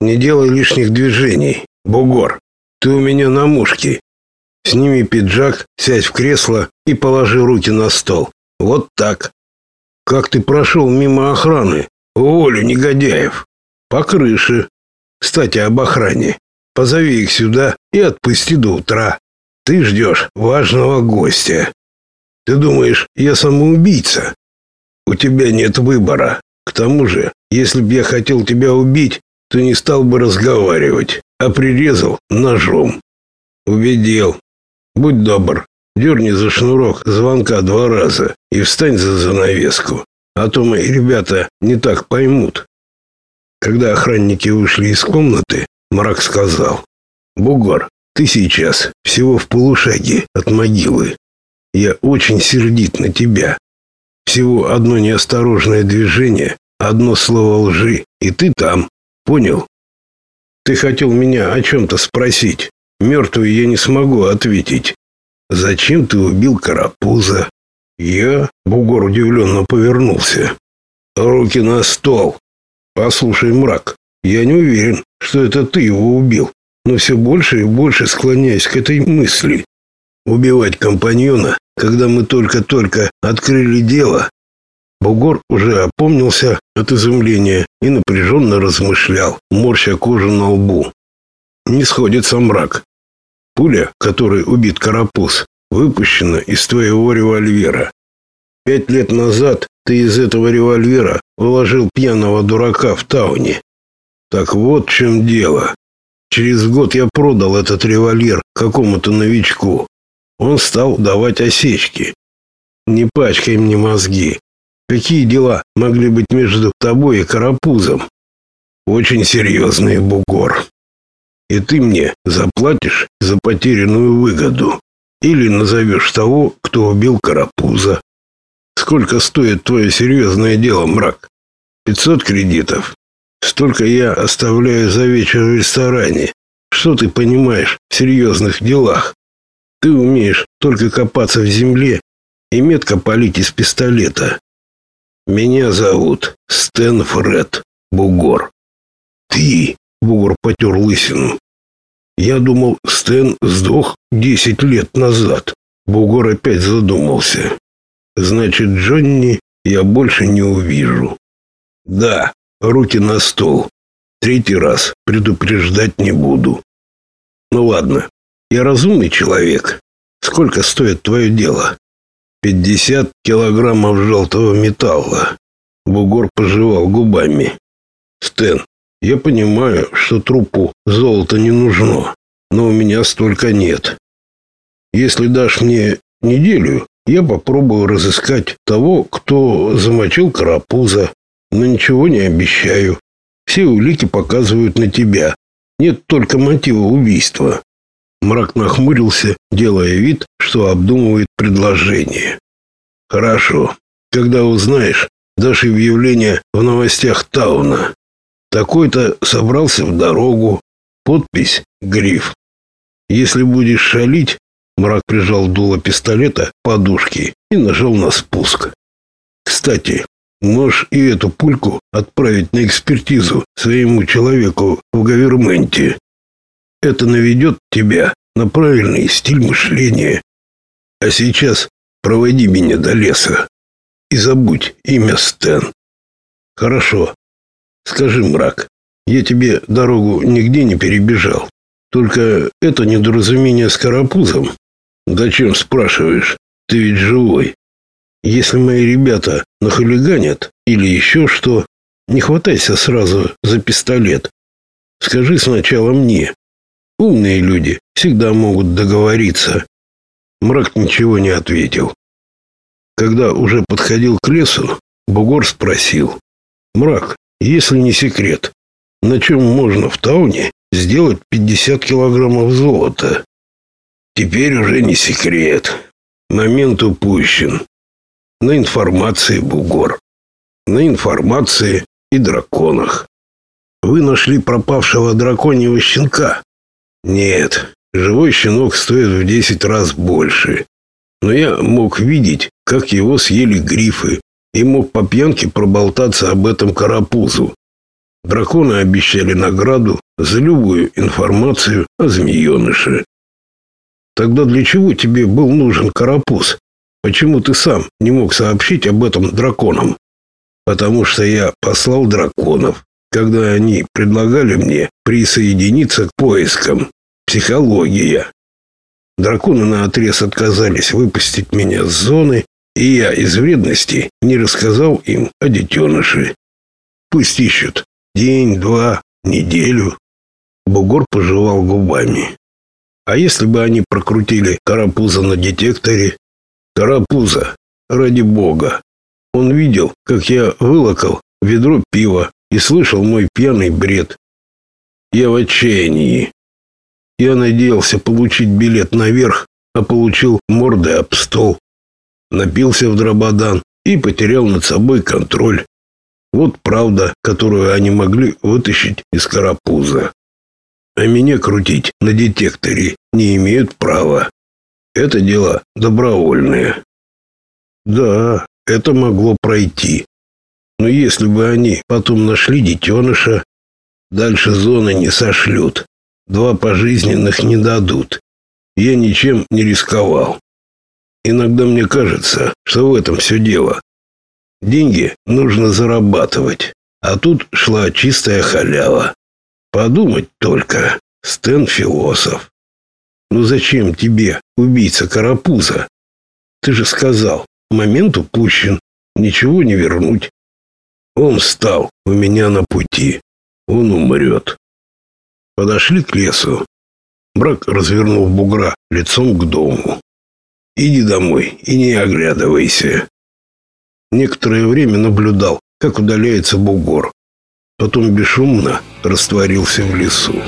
Не делай лишних движений. Бугор, ты у меня на мушке. Сними пиджак, сядь в кресло и положи руки на стол. Вот так. Как ты прошел мимо охраны? Уволю негодяев. По крыше. Кстати, об охране. Позови их сюда и отпусти до утра. Ты ждешь важного гостя. Ты думаешь, я самоубийца? У тебя нет выбора. К тому же, если б я хотел тебя убить, то не стал бы разговаривать, а прирезал ножом. Убедил. Будь добр, дерни за шнурок звонка два раза и встань за занавеску, а то мои ребята не так поймут. Когда охранники вышли из комнаты, Мрак сказал: "Бугор, ты сейчас всего в полушаге от могилы. Я очень сердит на тебя. Всего одно неосторожное движение, одно слово лжи, и ты там. Понял? Ты хотел меня о чем то спросить. Мертвый я не смогу ответить. Зачем ты убил Карапуза? Я, Бугор удивленно повернулся. Руки на стол. Послушай, мрак, я не уверен, что это ты его убил, но все больше и больше склоняюсь к этой мысли. Убивать компаньона, когда мы только-только открыли дело. Бугор уже опомнился от изумления и напряженно размышлял, морща кожу на лбу. Не сходится мрак. Пуля, которой убит Карапуз, выпущена из твоего револьвера. Пять лет назад ты из этого револьвера уложил пьяного дурака в тауне. Так вот в чем дело. Через год я продал этот револьвер какому-то новичку. Он стал давать осечки. Не пачкай мне мозги. Какие дела могли быть между тобой и Карапузом? Очень серьезный бугор. И ты мне заплатишь за потерянную выгоду или назовешь того, кто убил Карапуза. Сколько стоит твое серьезное дело, мрак? Пятьсот кредитов. Столько я оставляю за вечер в ресторане. Что ты понимаешь в серьезных делах? Ты умеешь только копаться в земле и метко палить из пистолета. Меня зовут Стэн Фред Бугор. Ты, Бугор потер лысину. Я думал, Стэн сдох десять лет назад. Бугор опять задумался. Значит, Джонни я больше не увижу. Да, руки на стол. Третий раз предупреждать не буду. Ну ладно, я разумный человек. Сколько стоит твое дело? Пятьдесят килограммов желтого металла. Бугор пожевал губами. Стэн, я понимаю, что трупу золото не нужно, но у меня столько нет. Если дашь мне неделю, я попробую разыскать того, кто замочил карапуза, но ничего не обещаю. Все улики показывают на тебя. Нет только мотива убийства. Мрак нахмурился, делая вид, что обдумывает предложение. Хорошо. Когда узнаешь, дашь объявление в новостях Тауна. Такой-то собрался в дорогу. Подпись Гриф. Если будешь шалить, Мрак прижал дуло пистолета к подушке и нажал на спуск. Кстати, можешь и эту пульку отправить на экспертизу своему человеку в Гаверменте. Это наведет тебя на правильный стиль мышления. А сейчас проводи меня до леса и забудь имя Стэн. Хорошо. Скажи, мрак, я тебе дорогу нигде не перебежал. Только это недоразумение с карапузом. Зачем спрашиваешь? Ты ведь живой. Если мои ребята нахулиганят или еще что, не хватайся сразу за пистолет. Скажи сначала мне. Умные люди всегда могут договориться. Мрак ничего не ответил. Когда уже подходил к лесу, Бугор спросил: "Мрак, если не секрет, на чем можно в тауне сделать 50 килограммов золота?" Теперь уже не секрет. Момент упущен. На информации бугор. На информации и драконах. Вы нашли пропавшего драконьего щенка? Нет, живой щенок стоит в 10 раз больше. Но я мог видеть, как его съели грифы, и мог по пьянке проболтаться об этом карапузу. Драконы обещали награду за любую информацию о змееныше. Тогда для чего тебе был нужен карапуз? Почему ты сам не мог сообщить об этом драконам? Потому что я послал драконов, когда они предлагали мне присоединиться к поискам. Психология. Драконы наотрез отказались выпустить меня с зоны, и я из вредности не рассказал им о детеныше. Пусть ищут день, два, неделю. Бугор пожевал губами. А если бы они прокрутили карапуза на детекторе? Карапуза, ради бога. Он видел, как я вылокал ведро пива и слышал мой пьяный бред. Я в отчаянии. Я надеялся получить билет наверх, а получил морды об стол. Напился в дрободан и потерял над собой контроль. Вот правда, которую они могли вытащить из карапуза. А меня крутить на детекторе не имеют права. Это дело добровольное. Да, это могло пройти. Но если бы они потом нашли детеныша, дальше зоны не сошлют. Два пожизненных не дадут. Я ничем не рисковал. Иногда мне кажется, что в этом все дело. Деньги нужно зарабатывать, а тут шла чистая халява. Подумать только, Стэн философ. Ну зачем тебе, убийца Карапуза? Ты же сказал, момент упущен, ничего не вернуть. Он стал у меня на пути. Он умрет. Подошли к лесу. Брак развернул бугра лицом к дому. Иди домой и не оглядывайся. Некоторое время наблюдал, как удаляется бугор. Потом бесшумно растворился в лесу.